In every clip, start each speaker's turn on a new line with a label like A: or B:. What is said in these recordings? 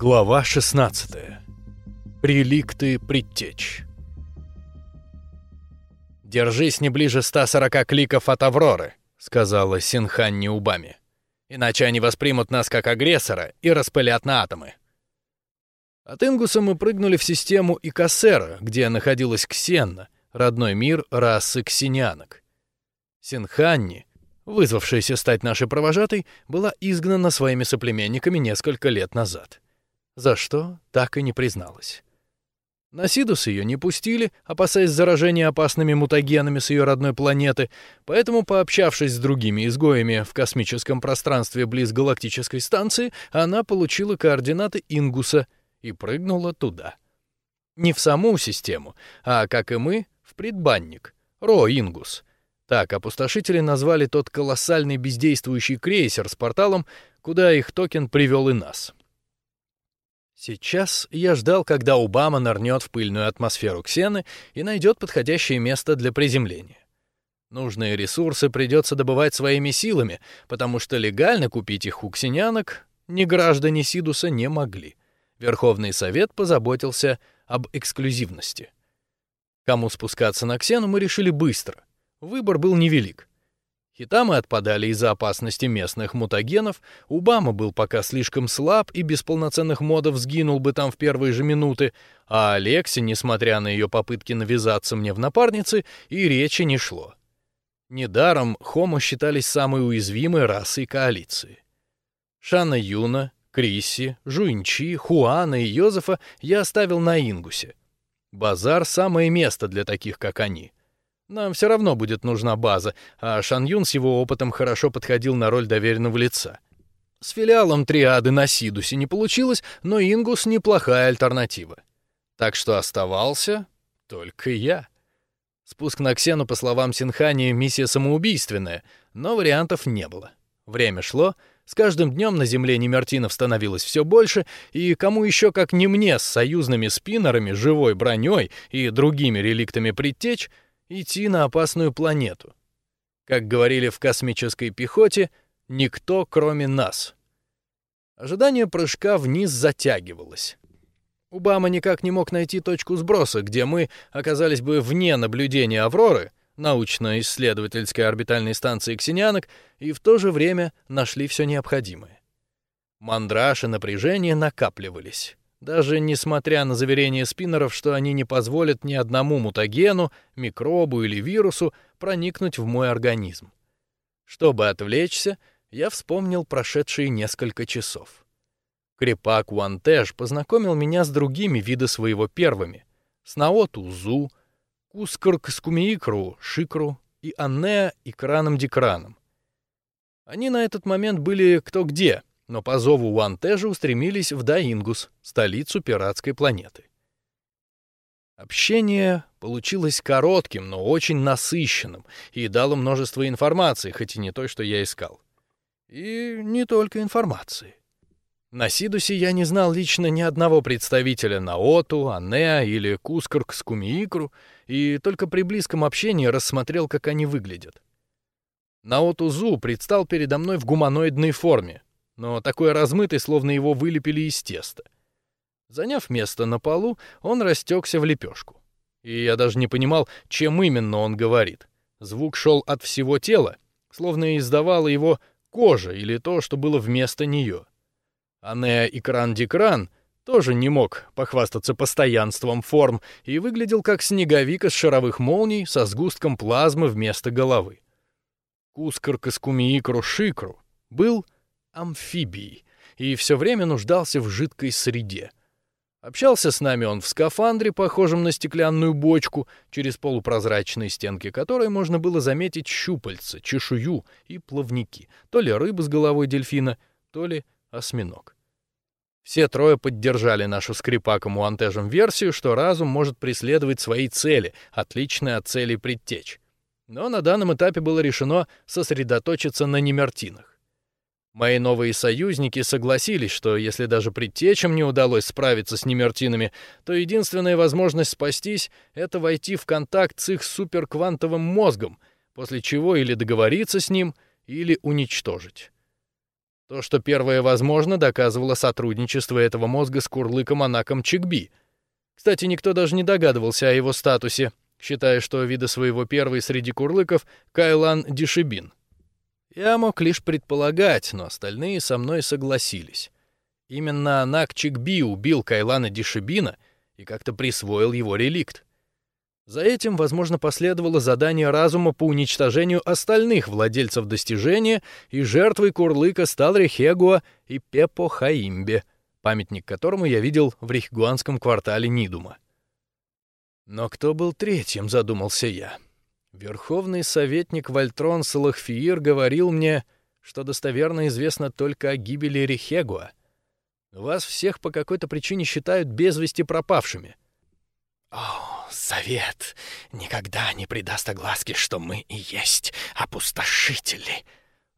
A: Глава 16. Реликты предтеч. «Держись не ближе 140 кликов от Авроры», — сказала Синханни Убами. «Иначе они воспримут нас как агрессора и распылят на атомы». От Ингуса мы прыгнули в систему Икасера, где находилась Ксенна, родной мир расы ксенянок. Синханни, вызвавшаяся стать нашей провожатой, была изгнана своими соплеменниками несколько лет назад за что так и не призналась. На Сидус ее не пустили, опасаясь заражения опасными мутагенами с ее родной планеты, поэтому, пообщавшись с другими изгоями в космическом пространстве близ галактической станции, она получила координаты Ингуса и прыгнула туда. Не в саму систему, а, как и мы, в предбанник, Ро-Ингус. Так опустошители назвали тот колоссальный бездействующий крейсер с порталом, куда их токен привел и нас. Сейчас я ждал, когда Убама нырнет в пыльную атмосферу Ксены и найдет подходящее место для приземления. Нужные ресурсы придется добывать своими силами, потому что легально купить их у ксенянок ни граждане Сидуса не могли. Верховный совет позаботился об эксклюзивности. Кому спускаться на Ксену мы решили быстро. Выбор был невелик. Хитамы отпадали из-за опасности местных мутагенов, Убама был пока слишком слаб и без полноценных модов сгинул бы там в первые же минуты, а Алексе, несмотря на ее попытки навязаться мне в напарницы, и речи не шло. Недаром Хомо считались самой уязвимой расой коалиции. Шана Юна, Крисси, Жуинчи, Хуана и Йозефа я оставил на Ингусе. Базар — самое место для таких, как они — нам все равно будет нужна база, а Шан Юн с его опытом хорошо подходил на роль доверенного лица. С филиалом триады на Сидусе не получилось, но Ингус неплохая альтернатива. Так что оставался только я. Спуск на Ксену, по словам Синхани, миссия самоубийственная, но вариантов не было. Время шло, с каждым днем на Земле немертинов становилось все больше, и кому еще, как не мне, с союзными спиннерами, живой броней и другими реликтами предтеч — идти на опасную планету. Как говорили в космической пехоте, никто, кроме нас. Ожидание прыжка вниз затягивалось. Убама никак не мог найти точку сброса, где мы оказались бы вне наблюдения Авроры, научно-исследовательской орбитальной станции ксенянок, и в то же время нашли все необходимое. Мандраж и напряжение накапливались даже несмотря на заверения спиннеров, что они не позволят ни одному мутагену, микробу или вирусу проникнуть в мой организм. Чтобы отвлечься, я вспомнил прошедшие несколько часов. Крепак Уантеж познакомил меня с другими вида своего первыми — с Наоту Зу, Кускаркскумиикру Шикру и Аннеа Икраном-Дикраном. Они на этот момент были кто где — но по зову Уантежа устремились в Даингус, столицу пиратской планеты. Общение получилось коротким, но очень насыщенным и дало множество информации, хоть и не той, что я искал. И не только информации. На Сидусе я не знал лично ни одного представителя Наоту, Анеа или Кускарк-Скумиикру, и только при близком общении рассмотрел, как они выглядят. Наоту Зу предстал передо мной в гуманоидной форме, но такой размытый, словно его вылепили из теста. Заняв место на полу, он растекся в лепешку. И я даже не понимал, чем именно он говорит. Звук шел от всего тела, словно издавала его кожа или то, что было вместо нее. Анеа Икран-Дикран тоже не мог похвастаться постоянством форм и выглядел как снеговик из шаровых молний со сгустком плазмы вместо головы. Кускар Каскумиикру Шикру был амфибией и все время нуждался в жидкой среде. Общался с нами он в скафандре, похожем на стеклянную бочку, через полупрозрачные стенки которой можно было заметить щупальца, чешую и плавники, то ли рыбы с головой дельфина, то ли осьминог. Все трое поддержали нашу скрипаком антежем версию, что разум может преследовать свои цели, отличные от целей предтеч. Но на данном этапе было решено сосредоточиться на немертинах. Мои новые союзники согласились, что если даже предтечам не удалось справиться с немертинами, то единственная возможность спастись — это войти в контакт с их суперквантовым мозгом, после чего или договориться с ним, или уничтожить. То, что первое возможно, доказывало сотрудничество этого мозга с курлыком Анаком Чикби. Кстати, никто даже не догадывался о его статусе, считая, что вида своего первый среди курлыков Кайлан Дишибин. Я мог лишь предполагать, но остальные со мной согласились. Именно Анак Чикби убил Кайлана Дишибина и как-то присвоил его реликт. За этим, возможно, последовало задание разума по уничтожению остальных владельцев достижения, и жертвой Курлыка стал Рехегуа и Пепо Хаимбе, памятник которому я видел в рихгуанском квартале Нидума. Но кто был третьим, задумался я. Верховный советник Вальтрон Салахфиир говорил мне, что достоверно известно только о гибели Рехегуа. Вас всех по какой-то причине считают без вести пропавшими.
B: О, совет никогда не придаст огласке, что мы и есть опустошители,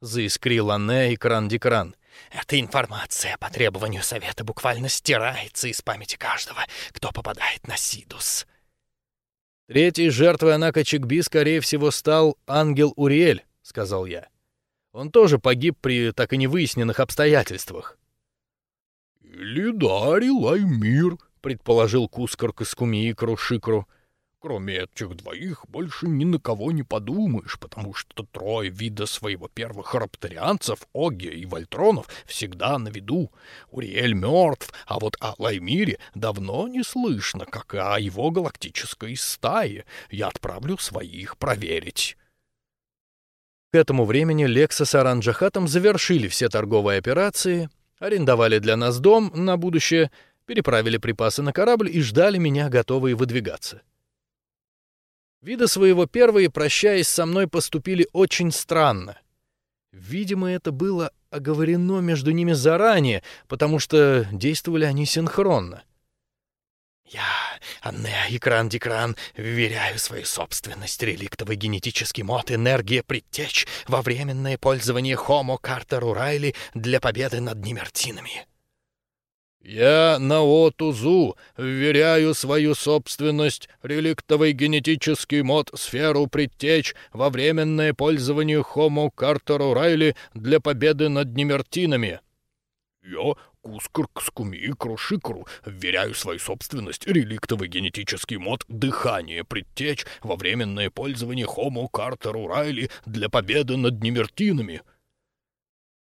B: заискрил Анне и Кран-Декран. Эта информация по требованию совета буквально стирается из памяти каждого, кто попадает на Сидус.
A: Третьей жертвой Анака Чикби, скорее всего, стал ангел Уриэль, сказал я. Он тоже погиб при так и не выясненных обстоятельствах.
C: Или Дари Лаймир, предположил Кускар Каскуми и Крушикру. Кроме этих двоих, больше ни на кого не подумаешь, потому что трое вида своего первых рапторианцев, Оги и Вольтронов, всегда на виду. Уриэль мертв, а вот о Лаймире давно не слышно, как и о его галактической стае. Я отправлю своих проверить.
A: К этому времени Лекса с Аранджахатом завершили все торговые операции, арендовали для нас дом на будущее — переправили припасы на корабль и ждали меня, готовые выдвигаться. Вида своего первые, прощаясь со мной, поступили очень странно. Видимо, это было оговорено между ними заранее, потому что действовали они синхронно.
B: Я, Анне Икран-Дикран, вверяю свою собственность, реликтовый генетический мод, энергия предтеч во временное пользование Homo Картеру Райли для победы над немертинами.
C: Я Наотузу вверяю свою собственность, реликтовый генетический мод сферу предтеч во временное пользование Homo Картеру Райли для победы над немертинами. Я Кускар Кскуми Крушикру вверяю свою собственность, реликтовый генетический мод дыхание предтеч во временное пользование Homo Картеру Райли для победы над немертинами.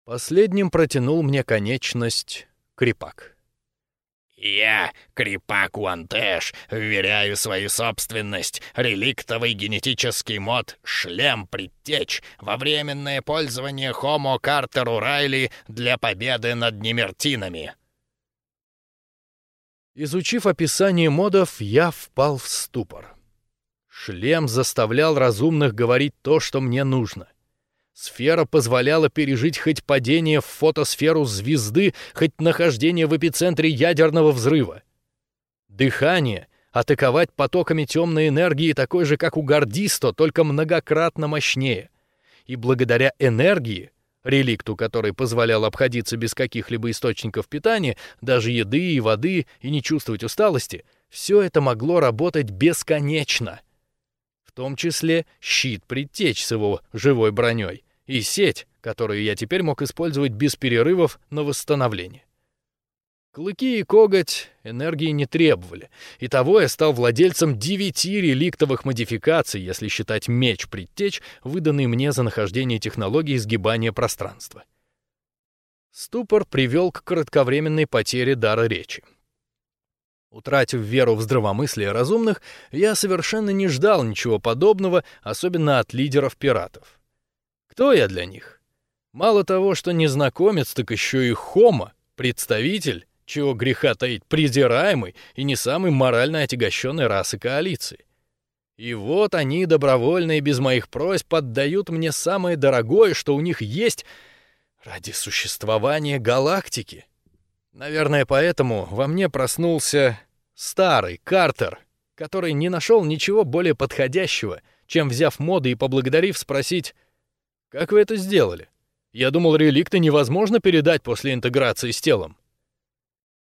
A: Последним протянул мне конечность крепак.
B: Я, Крипак Уантеш, вверяю свою собственность, реликтовый генетический мод «Шлем предтеч» во временное пользование Homo Картеру Райли для победы над немертинами.
A: Изучив описание модов, я впал в ступор. Шлем заставлял разумных говорить то, что мне нужно — Сфера позволяла пережить хоть падение в фотосферу звезды, хоть нахождение в эпицентре ядерного взрыва. Дыхание — атаковать потоками темной энергии такой же, как у Гордисто, только многократно мощнее. И благодаря энергии, реликту который позволял обходиться без каких-либо источников питания, даже еды и воды, и не чувствовать усталости, все это могло работать бесконечно — в том числе щит предтеч с его живой броней и сеть, которую я теперь мог использовать без перерывов на восстановление. Клыки и коготь энергии не требовали, и того я стал владельцем девяти реликтовых модификаций, если считать меч предтеч, выданный мне за нахождение технологии сгибания пространства. Ступор привел к кратковременной потере дара речи. Утратив веру в здравомыслие разумных, я совершенно не ждал ничего подобного, особенно от лидеров пиратов. Кто я для них? Мало того, что незнакомец, так еще и хома, представитель, чего греха таить, презираемый и не самый морально отягощенной расы коалиции. И вот они добровольно и без моих просьб отдают мне самое дорогое, что у них есть ради существования галактики. Наверное, поэтому во мне проснулся старый Картер, который не нашел ничего более подходящего, чем взяв моды и поблагодарив спросить, как вы это сделали? Я думал, реликты невозможно передать после интеграции с телом.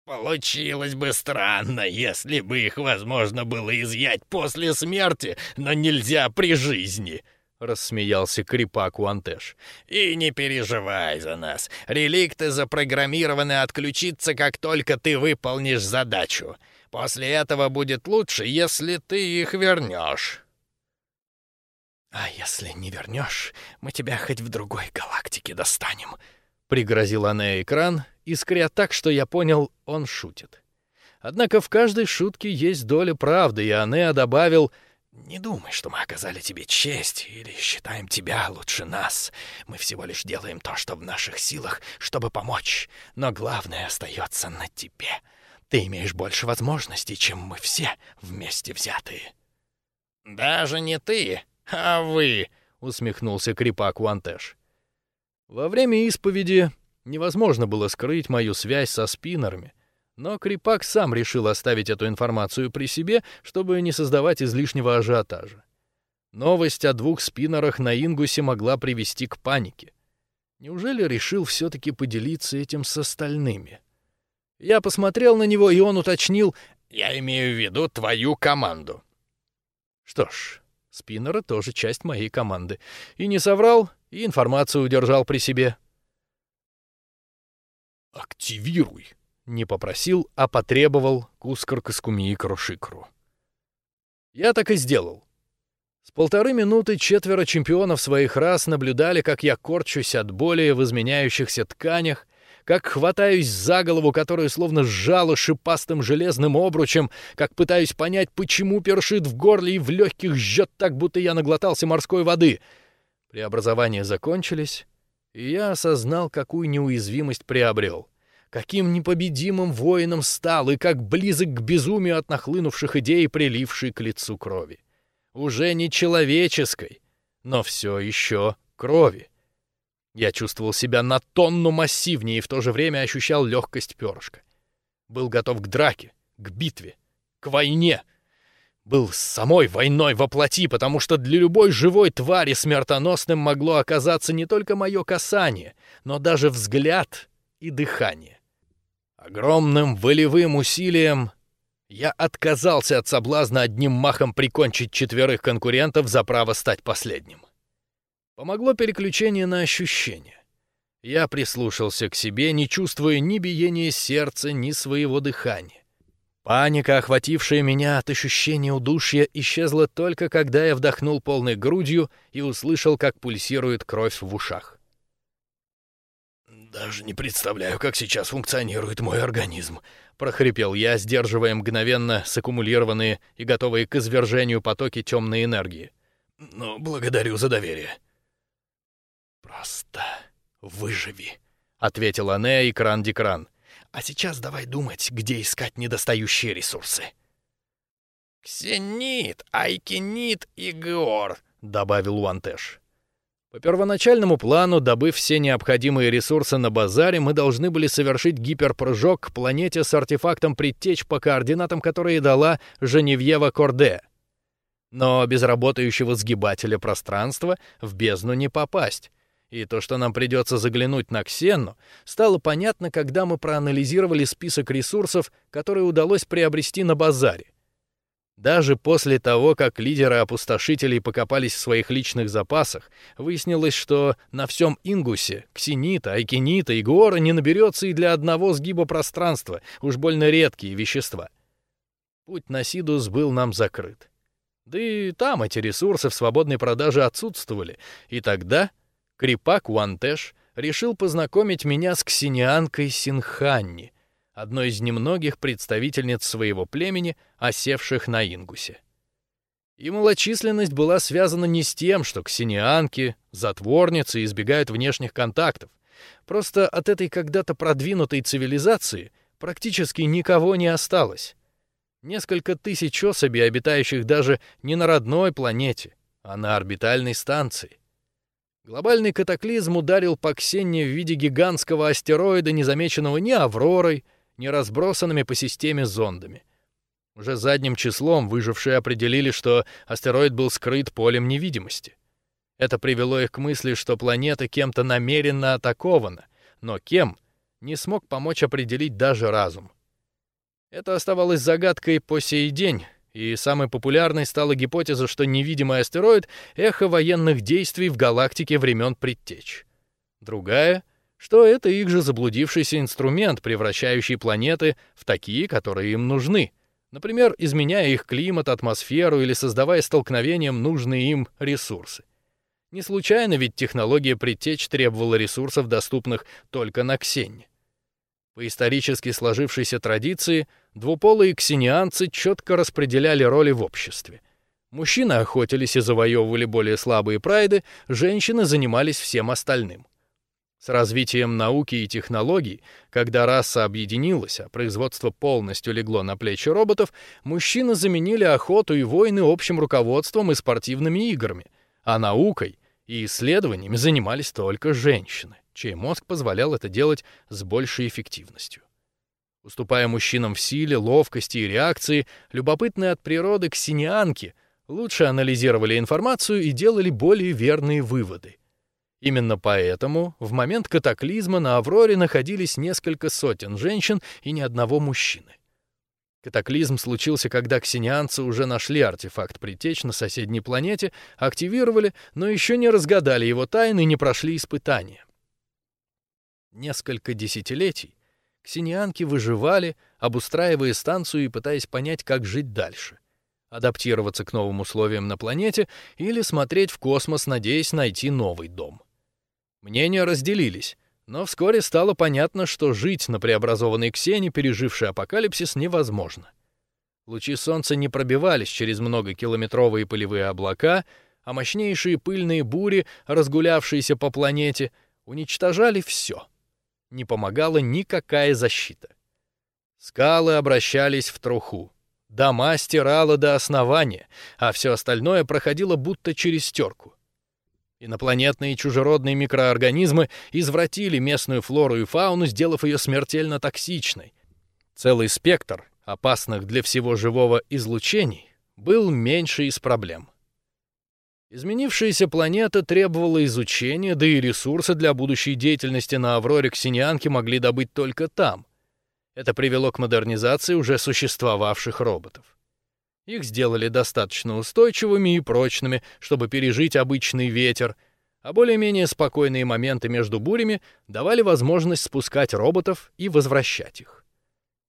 B: Получилось бы странно, если бы их возможно было изъять после смерти, но нельзя при жизни,
A: рассмеялся крепак Уантеш.
B: «И не переживай за нас. Реликты запрограммированы отключиться, как только ты выполнишь задачу. После этого будет лучше, если ты их вернешь».
A: «А если не вернешь, мы тебя хоть в другой галактике достанем», — пригрозил она экран, искря так, что я понял, он шутит. Однако в каждой шутке есть доля правды, и Анеа добавил — не думай, что мы оказали тебе честь или считаем тебя лучше нас. Мы всего лишь делаем то, что в наших силах, чтобы помочь. Но главное остается на тебе. Ты имеешь больше возможностей, чем мы все вместе взятые.
B: Даже не ты, а вы, усмехнулся крепак Уантеш.
A: Во время исповеди невозможно было скрыть мою связь со спиннерами — но Крипак сам решил оставить эту информацию при себе, чтобы не создавать излишнего ажиотажа. Новость о двух спиннерах на Ингусе могла привести к панике. Неужели решил все-таки поделиться этим с остальными? Я посмотрел на него, и он уточнил,
B: «Я имею в виду твою команду».
A: Что ж, спиннеры тоже часть моей команды. И не соврал, и информацию удержал при себе.
C: «Активируй»,
A: не попросил, а потребовал Кускар Каскуми и Крушикру. Я так и сделал. С полторы минуты четверо чемпионов своих рас наблюдали, как я корчусь от боли в изменяющихся тканях, как хватаюсь за голову, которую словно сжало шипастым железным обручем, как пытаюсь понять, почему першит в горле и в легких жжет так, будто я наглотался морской воды. Преобразования закончились, и я осознал, какую неуязвимость приобрел каким непобедимым воином стал и как близок к безумию от нахлынувших идей, прилившей к лицу крови. Уже не человеческой, но все еще крови. Я чувствовал себя на тонну массивнее и в то же время ощущал легкость перышка. Был готов к драке, к битве, к войне. Был самой войной во плоти, потому что для любой живой твари смертоносным могло оказаться не только мое касание, но даже взгляд и дыхание. Огромным волевым усилием я отказался от соблазна одним махом прикончить четверых конкурентов за право стать последним. Помогло переключение на ощущения. Я прислушался к себе, не чувствуя ни биения сердца, ни своего дыхания. Паника, охватившая меня от ощущения удушья, исчезла только когда я вдохнул полной грудью и услышал, как пульсирует кровь в ушах.
C: «Даже не представляю, как сейчас функционирует мой организм», —
A: прохрипел я, сдерживая мгновенно саккумулированные и готовые к извержению потоки темной энергии.
C: «Но благодарю за доверие».
A: «Просто выживи», — ответил Анея и Кран-Дикран. «А сейчас давай думать, где искать недостающие ресурсы».
B: «Ксенит, Айкинит и Геор», — добавил Уантеш.
A: По первоначальному плану, добыв все необходимые ресурсы на базаре, мы должны были совершить гиперпрыжок к планете с артефактом предтеч по координатам, которые дала Женевьева Корде. Но без работающего сгибателя пространства в бездну не попасть. И то, что нам придется заглянуть на Ксенну, стало понятно, когда мы проанализировали список ресурсов, которые удалось приобрести на базаре. Даже после того, как лидеры опустошителей покопались в своих личных запасах, выяснилось, что на всем Ингусе ксенита, айкенита и гора не наберется и для одного сгиба пространства, уж больно редкие вещества. Путь на Сидус был нам закрыт. Да и там эти ресурсы в свободной продаже отсутствовали, и тогда Крипак Уантеш решил познакомить меня с ксенианкой Синханни — одной из немногих представительниц своего племени, осевших на Ингусе. И малочисленность была связана не с тем, что ксенианки, затворницы избегают внешних контактов. Просто от этой когда-то продвинутой цивилизации практически никого не осталось. Несколько тысяч особей, обитающих даже не на родной планете, а на орбитальной станции. Глобальный катаклизм ударил по Ксенне в виде гигантского астероида, незамеченного ни Авророй, не разбросанными по системе зондами. Уже задним числом выжившие определили, что астероид был скрыт полем невидимости. Это привело их к мысли, что планета кем-то намеренно атакована, но кем не смог помочь определить даже разум. Это оставалось загадкой по сей день, и самой популярной стала гипотеза, что невидимый астероид — эхо военных действий в галактике времен предтеч. Другая — что это их же заблудившийся инструмент, превращающий планеты в такие, которые им нужны, например, изменяя их климат, атмосферу или создавая столкновением нужные им ресурсы. Не случайно ведь технология предтеч требовала ресурсов, доступных только на Ксенне. По исторически сложившейся традиции, двуполые ксенианцы четко распределяли роли в обществе. Мужчины охотились и завоевывали более слабые прайды, женщины занимались всем остальным. С развитием науки и технологий, когда раса объединилась, а производство полностью легло на плечи роботов, мужчины заменили охоту и войны общим руководством и спортивными играми, а наукой и исследованиями занимались только женщины чей мозг позволял это делать с большей эффективностью. Уступая мужчинам в силе, ловкости и реакции, любопытные от природы ксенианки лучше анализировали информацию и делали более верные выводы. Именно поэтому в момент катаклизма на Авроре находились несколько сотен женщин и ни одного мужчины. Катаклизм случился, когда ксенианцы уже нашли артефакт притеч на соседней планете, активировали, но еще не разгадали его тайны и не прошли испытания. Несколько десятилетий ксенианки выживали, обустраивая станцию и пытаясь понять, как жить дальше. Адаптироваться к новым условиям на планете или смотреть в космос, надеясь найти новый дом. Мнения разделились, но вскоре стало понятно, что жить на преобразованной Ксении, пережившей апокалипсис, невозможно. Лучи солнца не пробивались через многокилометровые пылевые облака, а мощнейшие пыльные бури, разгулявшиеся по планете, уничтожали все — не помогала никакая защита. Скалы обращались в труху. Дома стирало до основания, а все остальное проходило будто через стерку. Инопланетные чужеродные микроорганизмы извратили местную флору и фауну, сделав ее смертельно токсичной. Целый спектр опасных для всего живого излучений был меньше из проблем. Изменившаяся планета требовала изучения, да и ресурсы для будущей деятельности на Авроре ксенианки могли добыть только там. Это привело к модернизации уже существовавших роботов. Их сделали достаточно устойчивыми и прочными, чтобы пережить обычный ветер, а более-менее спокойные моменты между бурями давали возможность спускать роботов и возвращать их.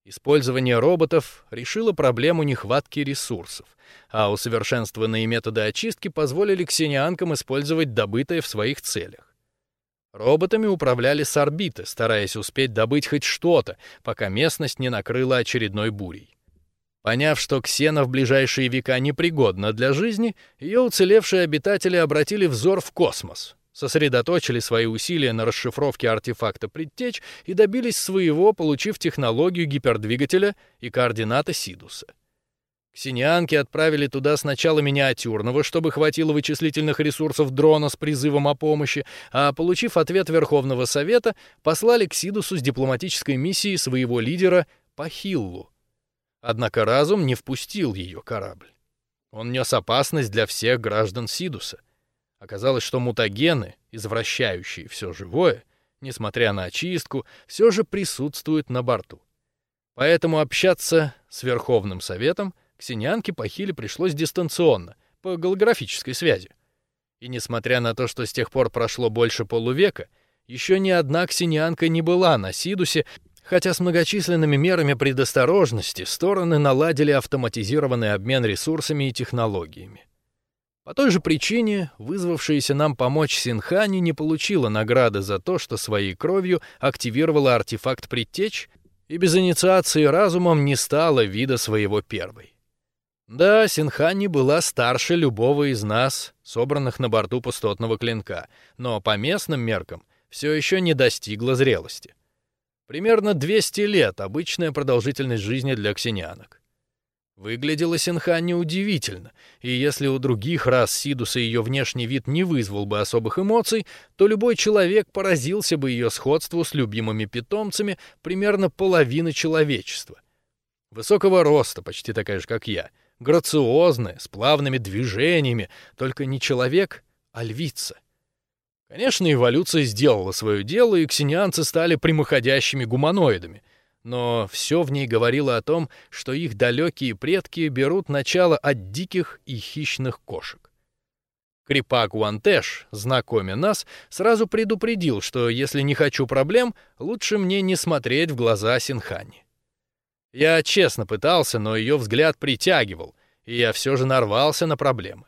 A: Использование роботов решило проблему нехватки ресурсов, а усовершенствованные методы очистки позволили ксенианкам использовать добытое в своих целях. Роботами управляли с орбиты, стараясь успеть добыть хоть что-то, пока местность не накрыла очередной бурей. Поняв, что Ксена в ближайшие века непригодна для жизни, ее уцелевшие обитатели обратили взор в космос, сосредоточили свои усилия на расшифровке артефакта предтеч и добились своего, получив технологию гипердвигателя и координаты Сидуса. Ксенианки отправили туда сначала миниатюрного, чтобы хватило вычислительных ресурсов дрона с призывом о помощи, а, получив ответ Верховного Совета, послали к Сидусу с дипломатической миссией своего лидера Пахиллу. Однако разум не впустил ее корабль. Он нес опасность для всех граждан Сидуса — Оказалось, что мутагены, извращающие все живое, несмотря на очистку, все же присутствуют на борту. Поэтому общаться с Верховным Советом ксенианке Пахиле пришлось дистанционно, по голографической связи. И несмотря на то, что с тех пор прошло больше полувека, еще ни одна ксенианка не была на Сидусе, хотя с многочисленными мерами предосторожности стороны наладили автоматизированный обмен ресурсами и технологиями. По той же причине, вызвавшаяся нам помочь Синхани не получила награды за то, что своей кровью активировала артефакт предтеч и без инициации разумом не стала вида своего первой. Да, Синхани была старше любого из нас, собранных на борту пустотного клинка, но по местным меркам все еще не достигла зрелости. Примерно 200 лет — обычная продолжительность жизни для ксенианок. Выглядела Синхани удивительно, и если у других рас Сидуса ее внешний вид не вызвал бы особых эмоций, то любой человек поразился бы ее сходству с любимыми питомцами примерно половины человечества. Высокого роста, почти такая же, как я, грациозная, с плавными движениями, только не человек, а львица. Конечно, эволюция сделала свое дело, и ксенианцы стали прямоходящими гуманоидами — но все в ней говорило о том, что их далекие предки берут начало от диких и хищных кошек. Крипак Уантэш, знакомя нас, сразу предупредил, что если не хочу проблем, лучше мне не смотреть в глаза Синхани. Я честно пытался, но ее взгляд притягивал, и я все же нарвался на проблемы.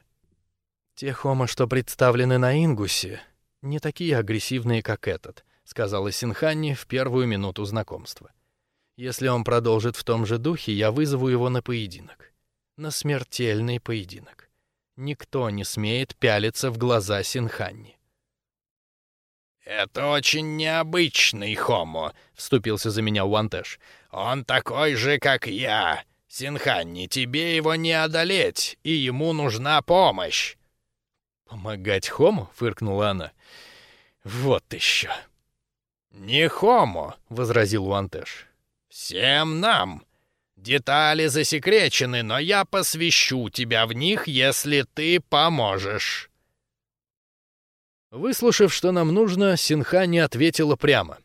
A: Те хомо, что представлены на Ингусе, не такие агрессивные, как этот, сказала Синхани в первую минуту знакомства. Если он продолжит в том же духе, я вызову его на поединок, на смертельный поединок. Никто не смеет пялиться в глаза Синханни.
B: «Это очень необычный хомо», — вступился за меня Уантэш. «Он такой же, как я. Синханни, тебе его не одолеть, и ему нужна помощь».
A: «Помогать Хому?» — фыркнула она. «Вот еще».
B: «Не Хомо», — возразил Уантэш. «Всем нам. Детали засекречены, но я посвящу тебя в них, если ты поможешь».
A: Выслушав, что нам нужно, Синха не ответила прямо.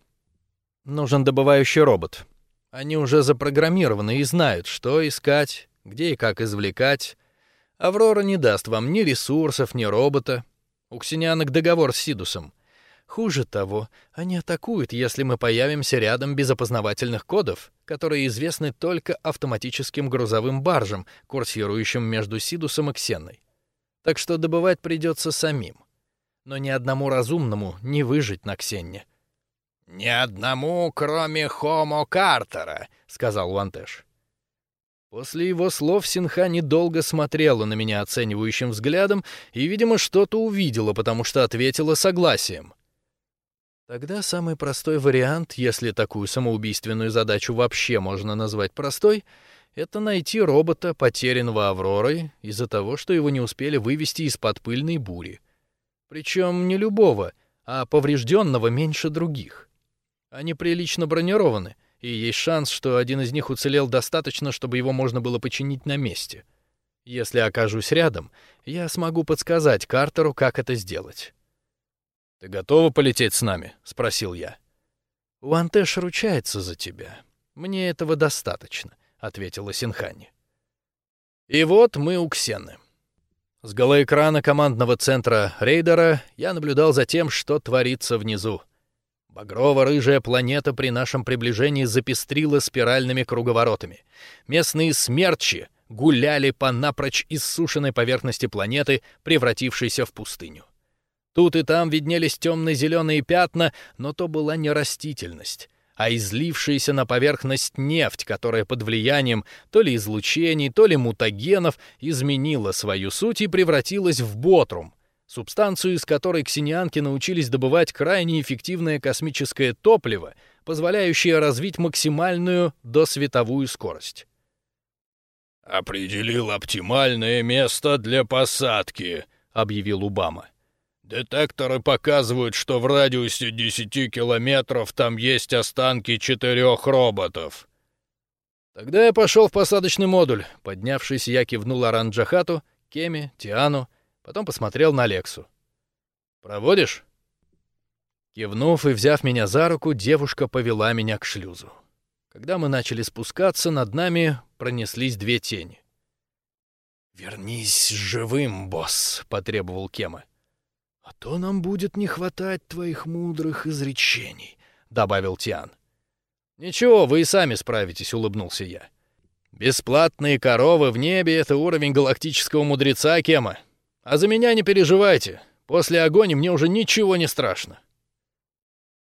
A: «Нужен добывающий робот. Они уже запрограммированы и знают, что искать, где и как извлекать. Аврора не даст вам ни ресурсов, ни робота. У ксенианок договор с Сидусом. Хуже того, они атакуют, если мы появимся рядом без опознавательных кодов, которые известны только автоматическим грузовым баржам, курсирующим между Сидусом и Ксенной. Так что добывать придется самим. Но ни одному разумному не выжить на Ксенне.
B: «Ни одному, кроме Хомо Картера», — сказал Уантеш.
A: После его слов Синха недолго смотрела на меня оценивающим взглядом и, видимо, что-то увидела, потому что ответила согласием. Тогда самый простой вариант, если такую самоубийственную задачу вообще можно назвать простой, это найти робота, потерянного Авророй, из-за того, что его не успели вывести из-под пыльной бури. Причем не любого, а поврежденного меньше других. Они прилично бронированы, и есть шанс, что один из них уцелел достаточно, чтобы его можно было починить на месте. Если окажусь рядом, я смогу подсказать Картеру, как это сделать. «Ты готова полететь с нами?» — спросил я. «Уантеш ручается за тебя. Мне этого достаточно», — ответила Синхани. И вот мы у Ксены. С голоэкрана командного центра рейдера я наблюдал за тем, что творится внизу. Багрово-рыжая планета при нашем приближении запестрила спиральными круговоротами. Местные смерчи гуляли по напрочь иссушенной поверхности планеты, превратившейся в пустыню. Тут и там виднелись темно-зеленые пятна, но то была не растительность, а излившаяся на поверхность нефть, которая под влиянием то ли излучений, то ли мутагенов изменила свою суть и превратилась в ботрум, субстанцию, из которой ксенианки научились добывать крайне эффективное космическое топливо, позволяющее развить максимальную досветовую скорость.
C: «Определил оптимальное место для посадки», — объявил Убама. Детекторы показывают, что в радиусе 10 километров там есть останки четырех роботов.
A: Тогда я пошел в посадочный модуль. Поднявшись, я кивнул Аранджахату, Кеме, Тиану, потом посмотрел на Лексу. «Проводишь?» Кивнув и взяв меня за руку, девушка повела меня к шлюзу. Когда мы начали спускаться, над нами пронеслись две тени. «Вернись живым, босс», — потребовал Кема. «А то нам будет не хватать твоих мудрых изречений», — добавил Тиан. «Ничего, вы и сами справитесь», — улыбнулся я. «Бесплатные коровы в небе — это уровень галактического мудреца Кема. А за меня не переживайте. После огони мне уже ничего не страшно».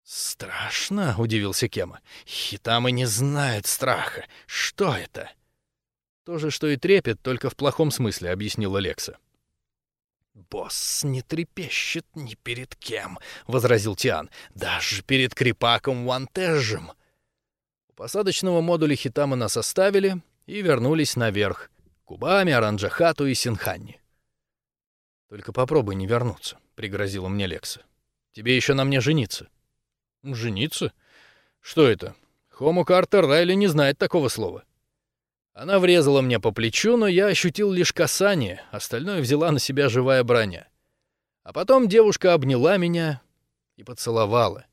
A: «Страшно?» — удивился Кема. «Хитамы не знают страха. Что это?» «То же, что и трепет, только в плохом смысле», — объяснила Лекса. «Босс не трепещет ни перед кем», — возразил Тиан, — «даже перед крепаком Вантежем». У посадочного модуля Хитама нас оставили и вернулись наверх, Кубами, Аранджахату и Синханни. «Только попробуй не вернуться», — пригрозила мне Лекса. «Тебе еще на мне жениться». «Жениться? Что это? Хому Картер Райли не знает такого слова». Она врезала мне по плечу, но я ощутил лишь касание, остальное взяла на себя живая броня. А потом девушка обняла меня и поцеловала.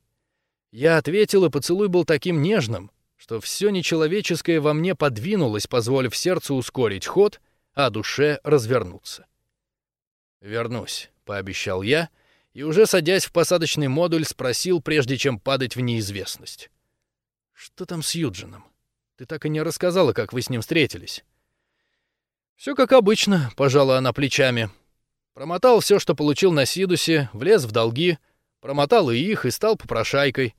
A: Я ответил, и поцелуй был таким нежным, что все нечеловеческое во мне подвинулось, позволив сердцу ускорить ход, а душе развернуться. «Вернусь», — пообещал я, и уже садясь в посадочный модуль, спросил, прежде чем падать в неизвестность. «Что там с Юджином? Ты так и не рассказала, как вы с ним встретились». «Все как обычно», — пожала она плечами. Промотал все, что получил на Сидусе, влез в долги, промотал и их, и стал попрошайкой.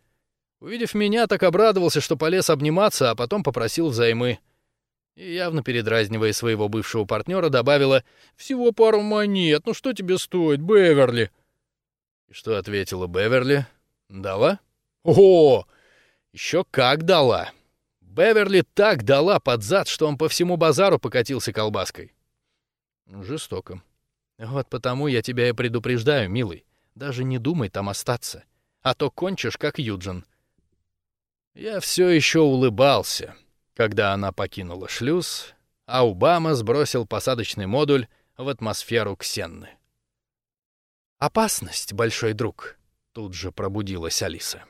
A: Увидев меня, так обрадовался, что полез обниматься, а потом попросил взаймы. И явно передразнивая своего бывшего партнера, добавила «Всего пару монет, ну что тебе стоит, Беверли?» И что ответила Беверли? «Дала?» «О, еще как дала!» Беверли так дала под зад, что он по всему базару покатился колбаской. Жестоко. Вот потому я тебя и предупреждаю, милый. Даже не думай там остаться, а то кончишь, как Юджин. Я все еще улыбался, когда она покинула шлюз, а Убама сбросил посадочный модуль в атмосферу Ксенны. «Опасность, большой друг», — тут же пробудилась Алиса.